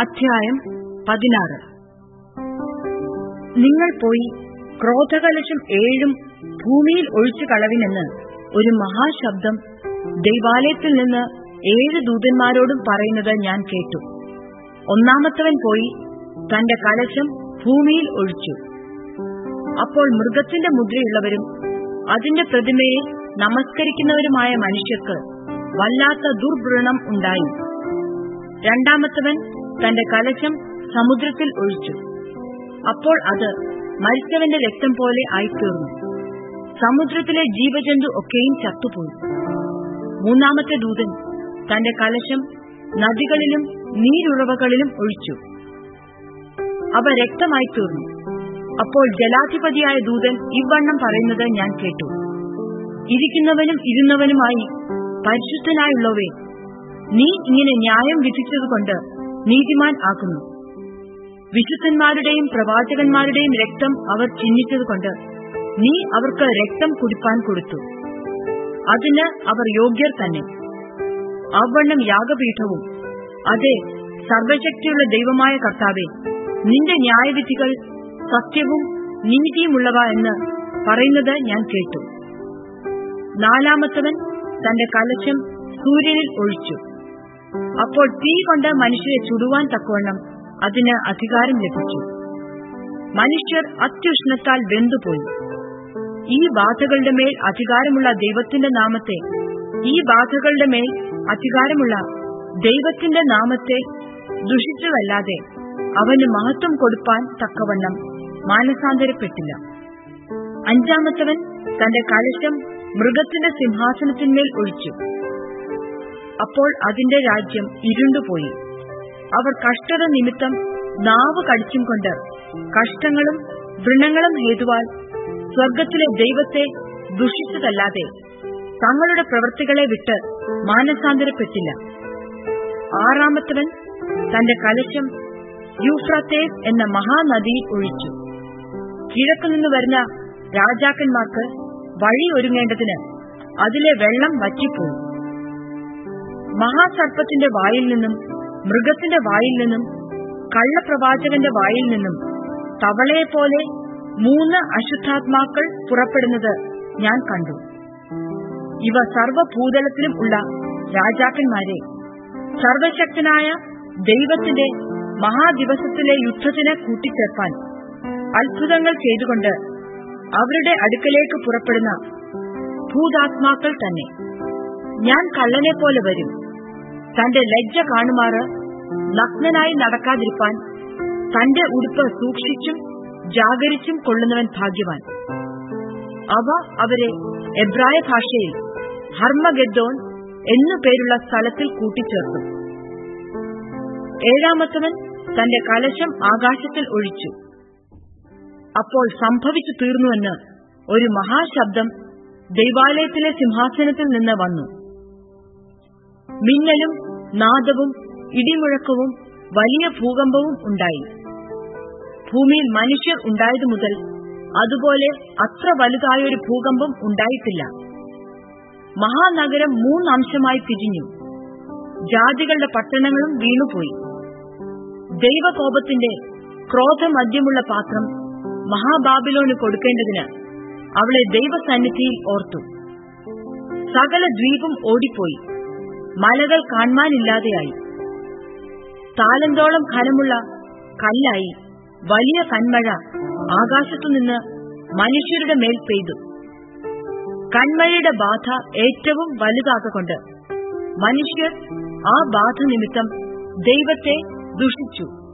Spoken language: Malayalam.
അധ്യായം പതിനാറ്. നിങ്ങൾ പോയി ക്രോധകലശം ഏഴും ഭൂമിയിൽ ഒഴിച്ചു കളവിനെന്ന് ഒരു മഹാശബ്ദം ദൈവാലയത്തിൽ നിന്ന് ഏഴ് ദൂതന്മാരോടും പറയുന്നത് ഞാൻ കേട്ടു. ഒന്നാമത്തവൻ പോയി തന്റെ കലശം ഭൂമിയിൽ ഒഴിച്ചു. അപ്പോൾ മൃഗത്തിന്റെ മുദ്രയുള്ളവരും അതിന്റെ പ്രതിമയെ നമസ്കരിക്കുന്നവരുമായ മനുഷ്യർക്ക് വല്ലാത്ത ദുർവ്രണം ഉണ്ടായി രണ്ടാമത്തവൻ തന്റെ കലശം സമുദ്രത്തിൽ ഒഴിച്ചു. അപ്പോൾ അത് മരിച്ചവന്റെ രക്തം പോലെ ആയിത്തീർന്നു. സമുദ്രത്തിലെ ജീവജന്തു ഒക്കെയും ചത്തുപോയി. മൂന്നാമത്തെ ദൂതൻ തന്റെ കലശം നദികളിലും നീരുറവകളിലും ഒഴിച്ചു. അവ രക്തമായി തീർന്നു അപ്പോൾ ജലാധിപതിയായ ദൂതൻ ഇവണ്ണം പറയുന്നത് ഞാൻ കേട്ടു. ഇരിക്കുന്നവനും ഇരുന്നവനുമായി പരിശുദ്ധനായുള്ളവേ നീ ഇങ്ങനെ ന്യായം വിധിച്ചതുകൊണ്ട് നീതിമാൻ ആക്കുന്നു. വിശുദ്ധന്മാരുടെയും പ്രവാചകന്മാരുടെയും രക്തം അവർ ചിഹ്നിച്ചതുകൊണ്ട് നീ അവർക്ക് രക്തം കുടിപ്പാൻ കൊടുത്തു. അതിന് അവർ യോഗ്യർ തന്നെ. അവണ്ണം യാഗപീഠവും അതെ സർവശക്തിയുള്ള ദൈവമായ കർത്താവെ നിന്റെ ന്യായവിധികൾ സത്യവും നീതിയുമുള്ളവ എന്ന് പറയുന്നത് ഞാൻ കേട്ടു. നാലാമത്തവൻ തന്റെ കലശം സൂര്യനിൽ ഒഴിച്ചു. അപ്പോൾ തീ കൊണ്ട് മനുഷ്യരെ ചുടുവാൻ തക്കവണ്ണം അതിന് അധികാരം ലഭിച്ചു. മനുഷ്യർ അത്യുഷ്ണത്താൽ വെന്തുപോയി. ഈ ബാധകളുടെ മേൽ അധികാരമുള്ള ദൈവത്തിന്റെ നാമത്തെ ഈ ബാധകളുടെ മേൽ അധികാരമുള്ള ദൈവത്തിന്റെ നാമത്തെ ദുഷിച്ചതല്ലാതെ അവന് മഹത്വം കൊടുപ്പാൻ തക്കവണ്ണം മാനസാന്തരപ്പെട്ടില്ല. അഞ്ചാമത്തവൻ തന്റെ കലശം മൃഗത്തിന്റെ സിംഹാസനത്തിന്മേൽ ഒഴിച്ചു. അപ്പോൾ അതിന്റെ രാജ്യം ഇരുണ്ടുപോയി. അവർ കഷ്ടത നിമിത്തം നാവ് കടിച്ചും കൊണ്ട് കഷ്ടങ്ങളും വൃണങ്ങളും ഹേതുവാൽ സ്വർഗത്തിലെ ദൈവത്തെ ദുഷിച്ചതല്ലാതെ തങ്ങളുടെ പ്രവൃത്തികളെ വിട്ട് മാനസാന്തരപ്പെട്ടില്ല. ആറാമത്തവൻ തന്റെ കലശം യൂഫ്രാത്തേസ് എന്ന മഹാനദിയിൽ ഒഴിച്ചു. കിഴക്കുനിന്ന് വരുന്ന രാജാക്കന്മാർക്ക് വഴി ഒരുങ്ങേണ്ടതിന് അതിലെ വെള്ളം വറ്റിപ്പോയി. മഹാസർപ്പത്തിന്റെ വായിൽ നിന്നും മൃഗത്തിന്റെ വായിൽ നിന്നും കള്ളപ്രവാചകന്റെ വായിൽ നിന്നും തവളയെപ്പോലെ മൂന്ന് അശുദ്ധാത്മാക്കൾ പുറപ്പെടുന്നത് ഞാൻ കണ്ടു. ഇവ സർവഭൂതലത്തിലും ഉള്ള രാജാക്കന്മാരെ സർവശക്തനായ ദൈവത്തിന്റെ മഹാദിവസത്തിലെ യുദ്ധത്തിന് കൂട്ടിച്ചേർപ്പാൻ അത്ഭുതങ്ങൾ ചെയ്തുകൊണ്ട് അവരുടെ അടുക്കലേക്ക് പുറപ്പെടുന്ന ഭൂതാത്മാക്കൾ തന്നെ. ഞാൻ കള്ളനെ പോലെ വരും. തന്റെ ലജ്ജ കാണുമാറ് നഗ്നനായി നടക്കാതിരിപ്പാൻ തന്റെ ഉടുപ്പ് സൂക്ഷിച്ചും ജാഗരിച്ചും കൊള്ളുന്നവൻ ഭാഗ്യവാൻ. അവ അവരെ എബ്രായ ഭാഷയിൽ ഹർമഗദ്ദോൻ എന്നു പേരുള്ള സ്ഥലത്തിൽ കൂട്ടിച്ചേർത്തു. ഏഴാമത്തവൻ തന്റെ കലശം ആകാശത്തിൽ ഒഴിച്ചു. അപ്പോൾ സംഭവിച്ചു തീർന്നുവെന്ന് ഒരു മഹാശബ്ദം ദൈവാലയത്തിലെ സിംഹാസനത്തിൽ നിന്ന് വന്നു. മിന്നലും നാദവും ഇടിമുഴക്കവും വലിയ ഭൂകമ്പവും ഉണ്ടായി. ഭൂമിയിൽ മനുഷ്യർ ഉണ്ടായതു മുതൽ അതുപോലെ അത്ര വലുതായൊരു ഭൂകമ്പം ഉണ്ടായിട്ടില്ല. മഹാനഗരം മൂന്നംശമായി തിരിഞ്ഞു. ജാതികളുടെ പട്ടണങ്ങളും വീണുപോയി. ദൈവകോപത്തിന്റെ ക്രോധമദ്യമുള്ള പാത്രം മഹാബാബിലോന് കൊടുക്കേണ്ടതിന് അവളെ ദൈവസന്നിധിയിൽ ഓർത്തു. സകല ദ്വീപും ഓടിപ്പോയി. മലകൾ കാണാനില്ലാതെയായി താലന്തോളം ഖനമുള്ള കല്ലായി വലിയ കന്മഴ ആകാശത്തുനിന്ന് മനുഷ്യരുടെ മേൽ പെയ്തു. കന്മഴയുടെ ബാധ ഏറ്റവും വലുതാകൊണ്ട് മനുഷ്യർ ആ ബാധ നിമിത്തം ദൈവത്തെ ദുഷിച്ചു.